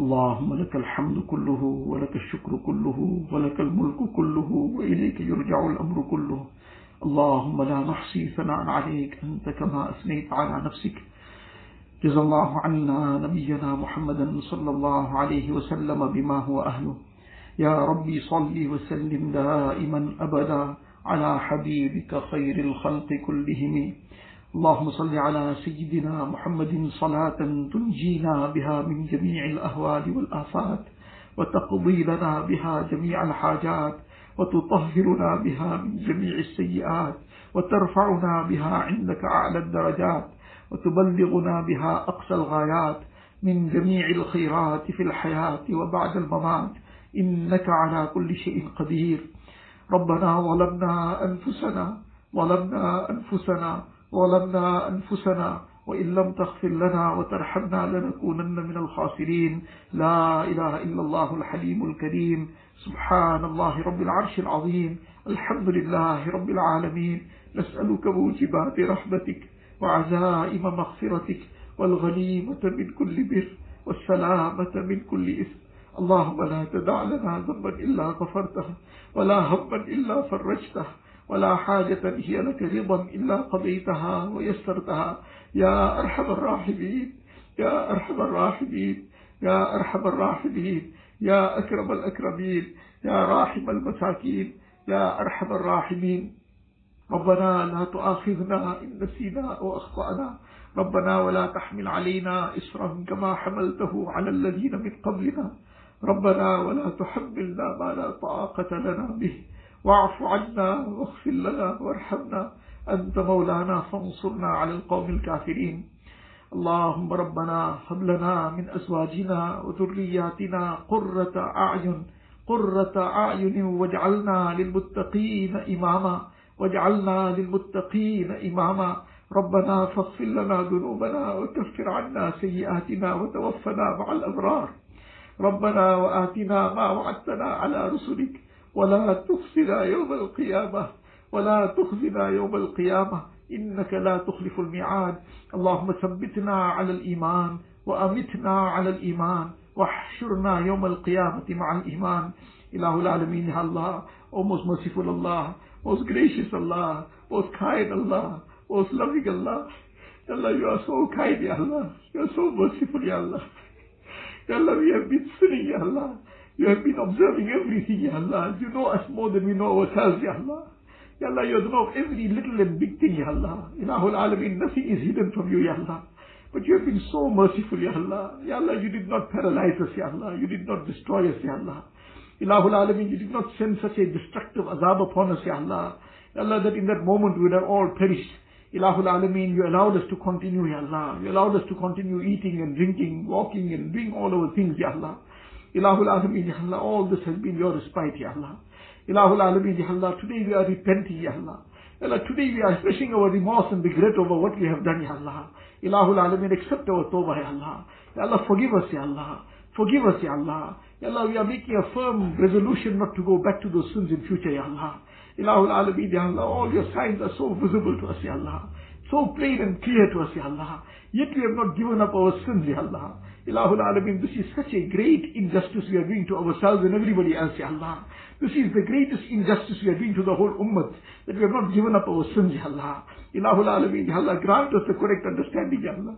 اللهم لك الحمد كله ولك الشكر كله ولك الملك كله وإليك يرجع الأمر كله. اللهم لا نحصي ثناء عليك أنت كما أثنيت على نفسك. جزا الله عنا نبينا محمدا صلى الله عليه وسلم بما هو أهله. يا ربي صل وسلم دائما أبدا على حبيبك خير الخلق كلهم. اللهم صل على سيدنا محمد صلاة تنجينا بها من جميع الأهوال والآفات وتقضي لنا بها جميع الحاجات وتطهرنا بها من جميع السيئات وترفعنا بها عندك أعلى الدرجات وتبلغنا بها أقصى الغايات من جميع الخيرات في الحياة وبعد الممات. إنك على كل شيء قدير. ربنا ظلمنا أنفسنا ظلمنا أنفسنا ظلمنا أنفسنا وإن لم تغفر لنا وترحمنا لنكونن من الخاسرين. لا إله إلا الله الحليم الكريم. سبحان الله رب العرش العظيم. الحمد لله رب العالمين. نسألك موجبات رحمتك وعزائم مغفرتك والغنيمة من كل بر والسلامة من كل إثم. اللهم لا تدع لنا ذنبا إلا غفرته ولا هما إلا فرجته. ولا حاجة هي لك رضا إلا قضيتها ويسرتها. يا أرحم الراحمين يا أرحم الراحمين يا أرحم الراحمين يا أكرم الأكرمين يا راحم المساكين يا أرحم الراحمين. ربنا لا تؤاخذنا إن نسينا أو أخطأنا. ربنا ولا تحمل علينا إسرا كما حملته على الذين من قبلنا. ربنا ولا تحملنا ما لا طاقة لنا به. واعف عنا واغفر لنا وارحمنا. أنت مولانا فانصرنا على القوم الكافرين. اللهم ربنا هب لنا من أزواجنا وذرياتنا قرة أعين قرة أعين واجعلنا للمتقين إماما واجعلنا للمتقين إماما. ربنا فاغفر لنا ذنوبنا وكفر عنا سيئاتنا وتوفنا مع الأبرار. ربنا وآتنا ما وعدتنا على رسلك. ولا تخزنا يوم القيامة ولا تخزنا يوم القيامة إنك لا تخلف الميعاد اللهم ثبتنا على الإيمان وأمتنا على الإيمان واحشرنا يوم القيامة مع الإيمان إله العالمين يا الله O most merciful Allah most gracious Allah most kind Allah most loving Allah Allah you are so kind Ya Allah you are so merciful Ya Allah Ya Allah we have been sinning Ya Allah you have been observing everything, Ya Allah. You know us more than we know ourselves, Ya Allah. Ya Allah, you know every little and big thing, Ya Allah. Ilahul Alameen, nothing is hidden from you, Ya Allah. But you have been so merciful, Ya Allah. Ya Allah, you did not paralyze us, Ya Allah. You did not destroy us, Ya Allah. Ilahul Alameen, you did not send such a destructive azab upon us, Ya Allah. Ya Allah, that in that moment we would have all perished. Ilahul Alameen, you allowed us to continue, Ya Allah. You allowed us to continue eating and drinking, walking and doing all our things, Ya Allah. Ilahul Alameen, Ya Allah, all this has been your respite, Ya Allah. Ilahul Alameen, Ya Allah, today we are repenting, Ya Allah. Ya Allah, today we are expressing our remorse and regret over what we have done, Ya Allah. Ilahul Alameen, accept our tawbah, Ya Allah. Ya Allah, forgive us, Ya Allah. Forgive us, Ya Allah. Ya Allah, we are making a firm resolution not to go back to those sins in future, Ya Allah. Ilahul Alameen, Ya Allah, all your signs are so visible to us, Ya Allah. So plain and clear to us, Ya Allah. Yet we have not given up our sins, Ya Allah. Ilahul Alameen, this is such a great injustice we are doing to ourselves and everybody else, Ya Allah. This is the greatest injustice we are doing to the whole ummah, that we have not given up our sins, Ya Allah. Ilahul Alameen, Ya Allah, grant us the correct understanding, Ya Allah.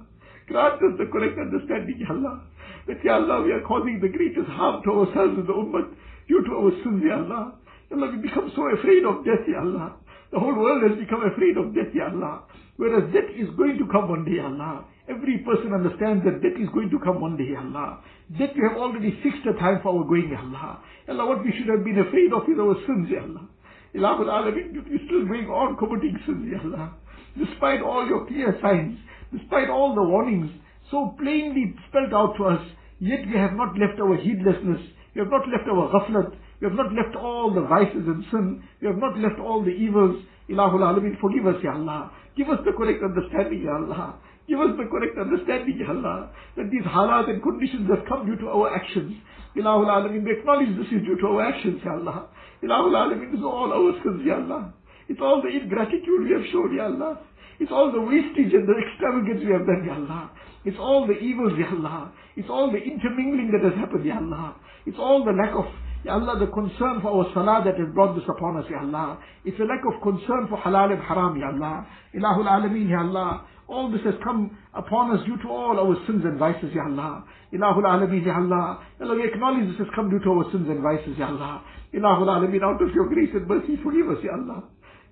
Grant us the correct understanding, Ya Allah. That, Ya Allah, we are causing the greatest harm to ourselves and the ummah due to our sins, Ya Allah. Ya Allah, we become so afraid of death, Ya Allah. The whole world has become afraid of death, Ya Allah. Whereas death is going to come one day, Allah. Every person understands that death is going to come one day, Allah. Death you have already fixed a time for our going, Allah. Allah, what we should have been afraid of is our sins, Allah. Ilahul Alameen, you're still going on committing sins, Allah. Despite all your clear signs, despite all the warnings, so plainly spelled out to us, yet we have not left our heedlessness, we have not left our ghaflat, we have not left all the vices and sin, we have not left all the evils. Ilahul Alameen, forgive us, Ya Allah. Give us the correct understanding, Ya Allah. Give us the correct understanding, Ya Allah, that these halat and conditions have come due to our actions. Ilahul Alameen, we acknowledge this is due to our actions, Ya Allah. Ilahul Alameen, is all our sins, Ya Allah. It's all the ingratitude we have shown, Ya Allah. It's all the wastage and the extravagance we have done, Ya Allah. It's all the evils, Ya Allah. It's all the intermingling that has happened, Ya Allah. It's all the lack of, Ya Allah, the concern for our salah that has brought this upon us, Ya Allah. It's a lack of concern for halal and haram, Ya Allah. Ilahul Alameen, Ya Allah. All this has come upon us due to all our sins and vices, Ya Allah. Ilahul Alameen, Ya Allah. Allah, we acknowledge this has come due to our sins and vices, Ya Allah. Ilahul Alameen, out of your grace and mercy, forgive us, Ya Allah.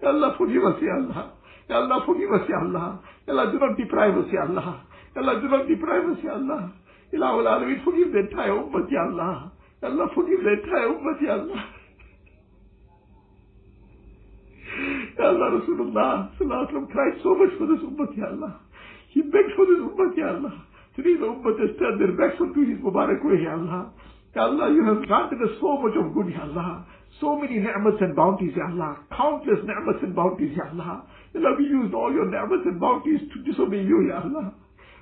Ya Allah, forgive us, Ya Allah. Ya Allah, forgive us, Ya Allah. Ya Allah, do not deprive us, Ya Allah. Ya Allah, do not deprive us, Ya Allah. Ilahul Alameen, forgive the entire ummah, Ya Allah. Allah, forgive the Allah. Ya Allah, Rasulullah Sallallahu cried so much for this ummah, Ya Allah. He begged for this ummah, Ya Allah. Today the ummah has turned their backs onto his Mubarak way, Ya Allah. Ya Allah, you have granted us so much of good, Ya Allah. So many ni'mats and bounties, Ya Allah. Countless ni'mats and bounties, Ya Allah. Ya Allah, we used all your ni'mats and bounties to disobey you, Ya Allah.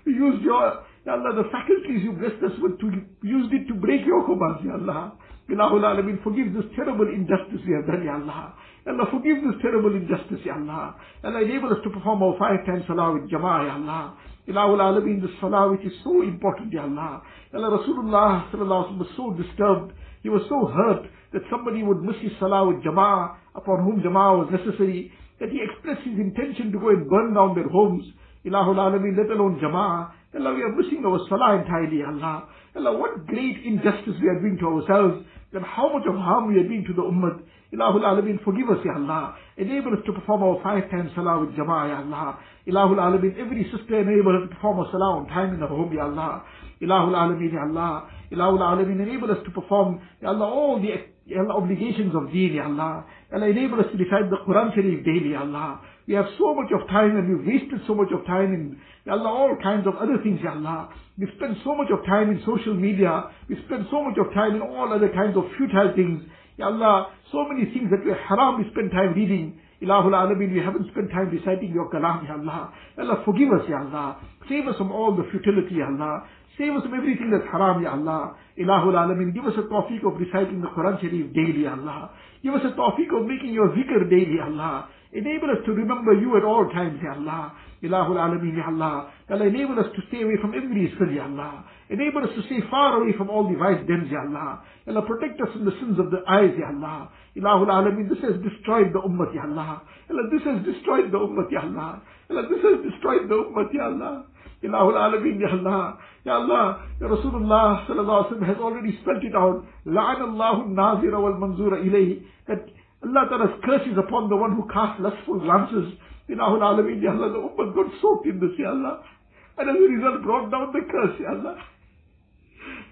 Used your, Ya Allah, the faculties you blessed us with, to used it to break your commands, Ya Allah. Ilahul Alameen, forgive this terrible injustice we have done, Ya Allah. Allah, forgive this terrible injustice, Ya Allah. Allah, enable us to perform our five times salah with jama'ah, Ya Allah. Ilahul Alameen, this salah which is so important, Ya Allah. Allah, Rasulullah sallallahu was so disturbed. He was so hurt that somebody would miss his salah with jama'ah, upon whom jama'ah was necessary, that he expressed his intention to go and burn down their homes. Ilahul Alameen, let alone jama'ah. Allah, we are missing our salah entirely, Allah. Allah, what great injustice we are doing to ourselves, and how much of harm we are doing to the ummah. Ilahul Alameen, forgive us, Ya Allah. Enable us to perform our five times salah with jama'ah, Ya Allah. Ilahul Alameen, every sister enable us to perform a salah on time in her home, Ya Allah. Ilahul Alameen, Ya Allah. Ilahul Alameen, enable us to perform, Ya Allah, all the Ya Allah, obligations of deen, Ya Allah. Ya Allah, enable us to recite the Quran Sharif daily, Ya Allah. We have so much of time and we've wasted so much of time in, Ya Allah, all kinds of other things, Ya Allah. We've spent so much of time in social media. We've spent so much of time in all other kinds of futile things. Ya Allah, so many things that were haram we spend time reading. Ilahul Alameen, we haven't spent time reciting your kalam, Ya Allah. Ya Allah, forgive us, Ya Allah. Save us from all the futility, Ya Allah. Save us from everything that's haram, Ya Allah. Ilahul Alameen, give us a tawfiq of reciting the Quran Sharif daily, Ya Allah. Give us a tawfiq of making your zikr daily, Ya Allah. Enable us to remember you at all times, Ya Allah. Ilahul Alameen, Ya Allah. Allah, enable us to stay away from every sin, Ya Allah. Enable us to stay far away from all the vice dens, Ya Allah. Allah, protect us from the sins of the eyes, Ya Allah. Ilahul Alameen, this has destroyed the ummah, Ya Allah. Allah, this has destroyed the ummah, Ya Allah. Allah, this has destroyed the ummah, Ya Allah. Ilahul Alameen, Ya Allah. Ya Allah, Ya Rasulullah sallallahu alaihi wasallam has already spelled it out. La'an Allahu nazira wal manzura ilayhi. That Allah Ta'ala's curses upon the one who casts lustful glances. Ilahul Alameen, Ya Allah, the ummah got soaked in this, Ya Allah. And as a result brought down the curse, Ya Allah.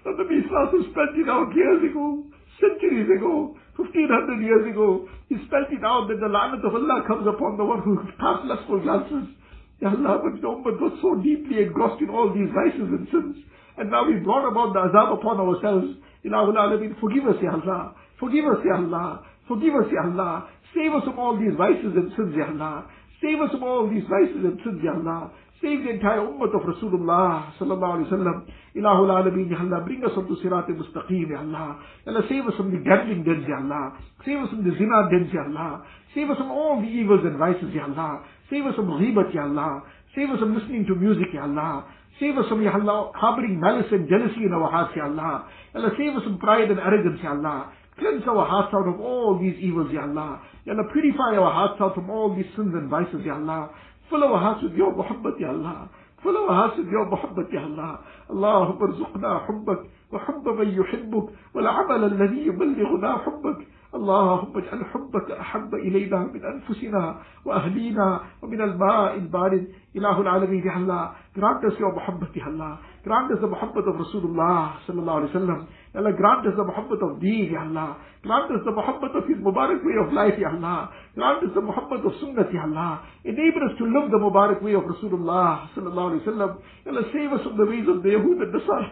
The Islam spelled it out years ago, centuries ago, 1500 years ago. He spelled it out that the la'nat of Allah comes upon the one who casts lustful glances. Ya Allah, but the Ummah got so deeply engrossed in all these vices and sins. And now we brought about the azab upon ourselves. Ilahul Alameen, forgive us, Ya Allah. Forgive us, Ya Allah. Forgive us, Ya Allah. Save us from all these vices and sins, Ya Allah. Save us from all these vices and sins, Ya Allah. Save the entire ummah of Rasulullah sallallahu alayhi wa sallam. Ilahul Alameen, Ya Allah. Bring us onto Sirat mustaqim Ya Allah. Ya Allah, save us from the gambling dens, Ya Allah. Save us from the zina dens, Ya Allah. Save us from all the evils and vices, Ya Allah. Save us from ghibat, Ya Allah. Save us from listening to music, Ya Allah. Save us from, Ya Allah, harboring malice and jealousy in our hearts, Ya Allah. Ya Allah, save us from pride and arrogance, Ya Allah. Cleanse our hearts out of all these evils, Ya Allah. Ya Allah, purify our hearts out from all these sins and vices, Ya Allah. Fill our hearts with your muhabbat, Ya Allah. Fill our hearts with your muhabbat, Ya Allah. اللهم ارزقنا حبك وحب من يحبك والعمل الذي يبلغنا حبك اللهم اجعل حبك أحب إلينا من أنفسنا وأهلينا ومن الماء البارد إله العالمين يا الله grant us your ya Allah grant us the muhabbat of Rasulullah sallallahu alaihi wasallam ya Allah grant us the muhabbat of deen ya Allah grant us the muhabbat of his Mubarak way of life ya Allah grant us the muhabbat of sunnah ya Allah enable us to live the Mubarak way of Rasulullah sallallahu alaihi wasallam ya Allah save us from the ways of the Yahud and Nasara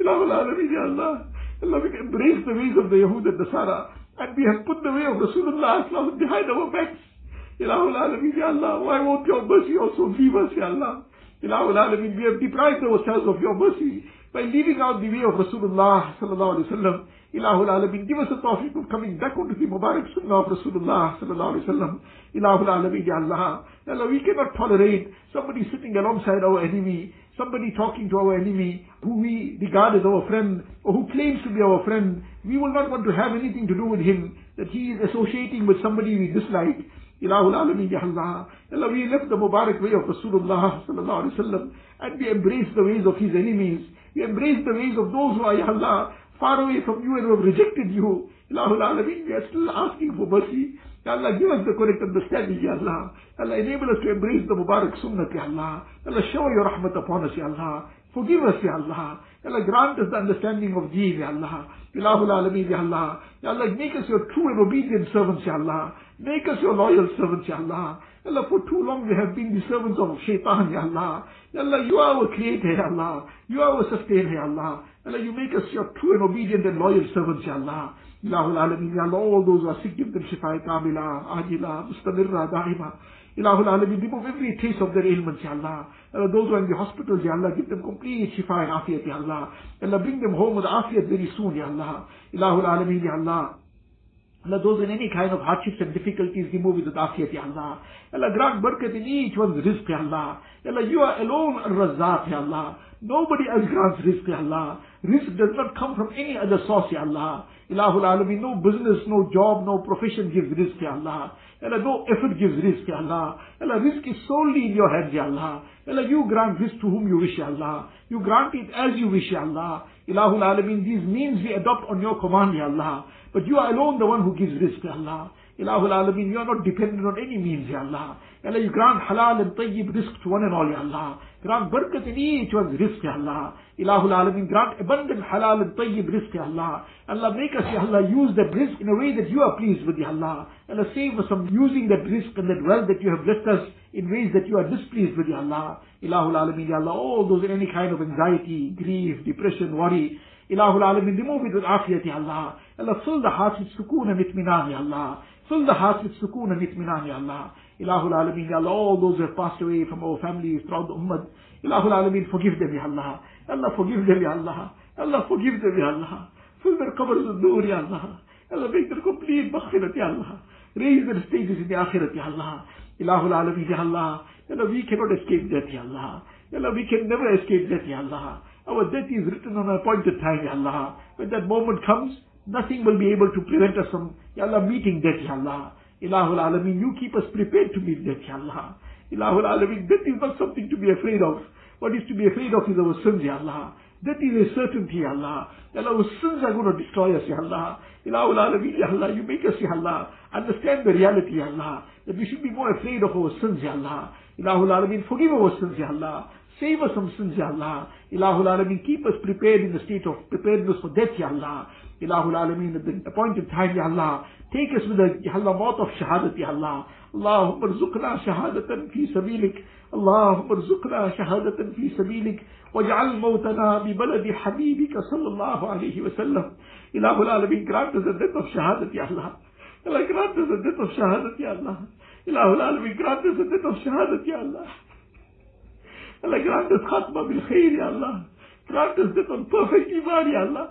Ilahul Alameen ya Allah Allah, we embrace the ways of the Yahud and the Nasara, and we have put the way of Rasulullah behind our backs. Ilahul Alameen, Ya Allah, why won't your mercy also leave us, Ya Allah? Ilahul Alameen, we have deprived ourselves of your mercy by leaving out the way of Rasulullah sallallahu alaihi wasallam. Ilahul Alameen, give us the tawfiq of coming back onto the Mubarak Sunnah of Rasulullah sallallahu alaihi wasallam. Ilahul Alameen, Ya Allah. Allah, we cannot tolerate somebody sitting alongside our enemy, somebody talking to our enemy, who we regard as our friend, or who claims to be our friend. We will not want to have anything to do with him, that he is associating with somebody we dislike. Ilahul Alameen, Ya Allah. Allah, we left the Mubarak way of Rasulullah sallallahu alaihi wasallam, and we embrace the ways of his enemies. We embrace the ways of those who are, Ya Allah, far away from you and who have rejected you. Ilahul Alameen, we are still asking for mercy. Ya Allah, give us the correct understanding, Ya Allah. Allah, enable us to embrace the Mubarak Sunnah, Ya Allah. Allah, shower your rahmat upon us, Ya Allah. Forgive us, Ya Allah. Ya Allah, grant us the understanding of deen, Ya Allah. Ilahul Alameen, Ya Allah. Ya Allah, make us your true and obedient servants, Ya Allah. Make us your loyal servants, Ya Allah. Ya Allah, for too long we have been the servants of shaitan, Ya Allah. Ya Allah, you are our creator, Ya Allah. You are our sustainer, Ya Allah. Ya Allah, you make us your true and obedient and loyal servants, Ya Allah. Ilahul Alameen, Ya Allah, all those who are sick, give them shifa kamila, ajila, mustamirra, daima. Ilahul Alameen, remove every trace of their ailments, Ya Allah. Allah, those who are in the hospitals, Ya Allah, give them complete shifa and afiyat, Ya Allah. Allah, bring them home with afiyat very soon, Ya Allah. Ilahul Alameen, Ya Allah. Allah, those in any kind of hardships and difficulties, remove it with afiyat, Ya Allah. Allah, grant barakat in each one's rizq, Ya Allah. Allah, you are alone al-Razzaq, Ya Allah. Nobody else grants rizq, Ya Allah. Rizq does not come from any other source, Ya Allah. Ilahul Alameen, no business, no job, no profession gives rizq, Ya Allah. Allah, no effort gives rizq, Ya Allah. Allah, rizq is solely in your hands, Ya Allah. Allah, you grant rizq to whom you wish, Ya Allah. You grant it as you wish, Ya Allah. Ilahul Alameen, these means we adopt on your command, Ya Allah. But you are alone the one who gives rizq, Ya Allah. Ilahul Alameen, you are not dependent on any means, Ya Allah. Allah, you grant halal and tayyib rizq to one and all, Ya Allah. Grant barakat in each one's rizq, Ya Allah. Ilahul Alameen, grant abundant halal and tayyib rizq, Ya Allah. Allah, make us, Ya Allah, use that rizq in a way that you are pleased with, Ya Allah. Allah, save us from using that rizq and that wealth that you have blessed us in ways that you are displeased with, Ya Allah. Ilahul Alameen, Ya Allah, all those in any kind of anxiety, grief, depression, worry, Ilahul Alameen, remove it with afiyat, Ya Allah. Allah, fill the hearts with sukoon and itminan, Ya Allah. Fill the hearts with sukoon and itminan, Ya Allah. Ilahul Alameen, Ya Allah, all those who have passed away from our families throughout the ummah. Ilahul Alameen, forgive them, Ya Allah. Allah, forgive them, Ya Allah. Allah, forgive them, Ya Allah. Fill their qabrs with nur, Ya Allah. Allah, make them complete maghfirat, Ya Allah. Raise their stages in the akhirat, Ya Allah. Ilahul Alameen, Ya Allah. Allah, we cannot escape death, Ya Allah. Allah, we can never escape death, Ya Allah. Our death is written on an appointed time, Ya Allah. When that moment comes, nothing will be able to prevent us from, Ya Allah, meeting death, Ya Allah. Ilahul Alameen, you keep us prepared to meet death, Ya Allah. Ilahul Alameen, death is not something to be afraid of. What is to be afraid of is our sins, Ya Allah. That is a certainty, Ya Allah. Allah, our sins are going to destroy us, Ya Allah. Ilahul Alameen, Ya Allah, you make us, Ya Allah, understand the reality, Ya Allah. That we should be more afraid of our sins, Ya Allah. Ilahul Alameen, forgive our sins, Ya Allah. Save us from sins, Ya Allah. Ilahul Alameen, keep us prepared in the state of preparedness for death, Ya Allah. Ilahul Alameen, at the appointed time, Ya Allah. Take us with the, Ya Allah, mouth of shahadat, Ya Allah. اللهم ارزقنا شهادة في سبيلك اللهم ارزقنا شهادة في سبيلك واجعل موتنا ببلد حبيبك صلى الله عليه وسلم إله العالمين grant us the death of shahadat ya Allah Allah grant us the death of shahadat ya Allah إله العالمين grant us the death of shahadat ya Allah Allah grant us bil khair ya Allah grant us death on perfect iman ya Allah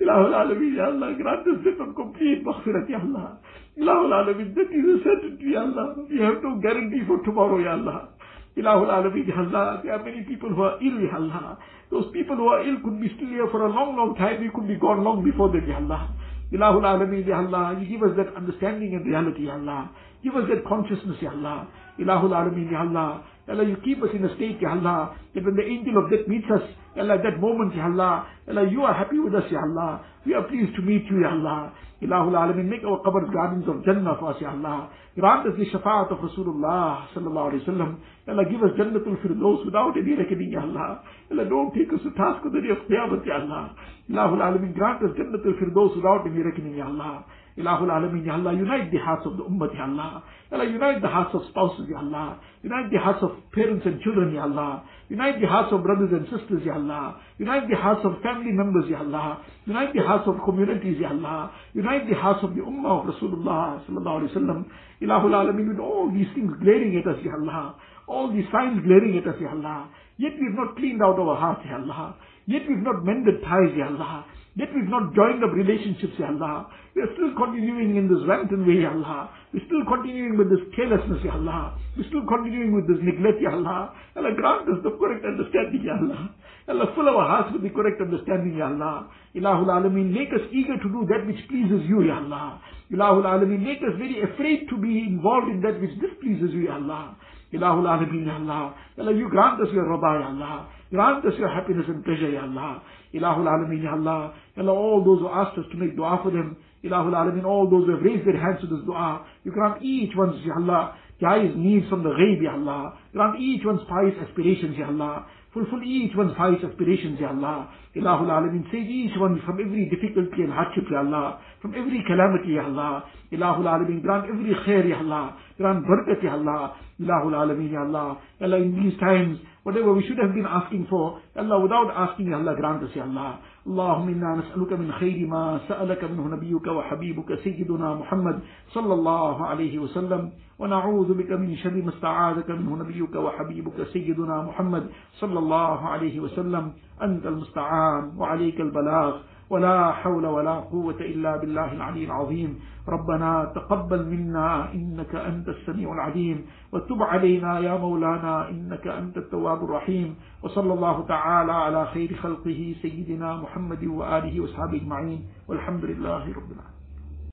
Ilahul Alameen, Ya Allah, grant us death on complete maghfirat, Ya Allah. Ilahul Alameen, that is a certainty, Ya Allah. We have no guarantee for tomorrow, Ya Allah. Ilahul Alameen, Ya Allah. There are many people who are ill, Ya Allah. Those people who are ill could be still here for a long, long time. We could be gone long before them, Ya Allah. Ilahul Alameen, Ya Allah. You give us that understanding and reality, Ya Allah. Give us that consciousness, Ya Allah. Ilahul Alameen, Ya Allah. Allah, you keep us in a state, Ya Allah, that when the angel of death meets us, Allah, at that moment, Ya Allah, Allah, you are happy with us, Ya Allah. We are pleased to meet you, Ya Allah. Ilahul Alameen, make our qabrs gardens of Jannah for us, Ya Allah. Grant us the shafaat of Rasulullah sallallahu alayhi wa sallam. Ya Allah, give us Jannatul Firdaus without any reckoning, Ya Allah. Allah, don't take us to task on the day of Qiyamah, Ya Allah. Ilahul Alameen, grant us Jannatul Firdaus without any reckoning, Ya Allah. Ilahul Alameen, Ya Allah, unite the hearts of the Ummah, Ya Allah. Ya Allah, unite the hearts of spouses, Ya Allah. Unite the hearts of parents and children, Ya Allah. Unite the hearts of brothers and sisters, Ya Allah. Unite the hearts of family members, Ya Allah. Unite the hearts of communities, Ya Allah. Unite the hearts of the Ummah of Rasulullah sallallahu alaihi wasallam. Ilahul Alameen, with all these things glaring at us, Ya Allah. All these signs glaring at us, Ya Allah. Yet we've not cleaned out our hearts, Ya Allah. Yet we've not mended ties, Ya Allah. Yet we've not joined up relationships, Ya Allah. We are still continuing in this wanton way, Ya Allah. We're still continuing with this carelessness, Ya Allah. We're still continuing with this neglect, Ya Allah. Allah grant us the correct understanding, Ya Allah. Allah fill our hearts with the correct understanding, Ya Allah. Ilahul Alameen, make us eager to do that which pleases you, Ya Allah. Ilahul Alameen, make us very afraid to be involved in that which displeases you, Ya Allah. Ilahul Alameen, Ya Allah. Allah, you grant us your Rabba, Ya Allah. Grant us your happiness and pleasure, Ya Allah. Ilahul Alameen, Ya Allah. Allah, all those who asked us to make dua for them, Ilahul Alameen, all those who have raised their hands to this dua, you grant each one's, Ya Allah, pious needs from the ghaib, Ya Allah. Grant each one's pious aspirations, Ya Allah. Fulfill each one's pious aspirations, Ya Allah. Ilahul Alameen, save each one from every difficulty and hardship, Ya Allah. From every calamity, Ya Allah. Ilahul Alameen, grant every khair, Ya Allah. Grant barakat, Ya Allah. Ilahul Alameen, Ya Allah. Allah, in these times, whatever we should have been asking for, Allah, without asking, Ya Allah, grant us, Ya Allah. اللهم إنا نسألك من خير ما سألك منه نبيك وحبيبك سيدنا محمد صلى الله عليه وسلم ونعوذ بك من شر ما استعاذك منه نبيك وحبيبك سيدنا محمد صلى الله عليه وسلم. أنت المستعان وعليك البلاغ. ولا حول ولا قوة إلا بالله العلي العظيم. ربنا تقبل منا إنك أنت السميع العليم. وتب علينا يا مولانا إنك أنت التواب الرحيم. وصلى الله تعالى على خير خلقه سيدنا محمد وآله وصحبه أجمعين. والحمد لله رب العالمين.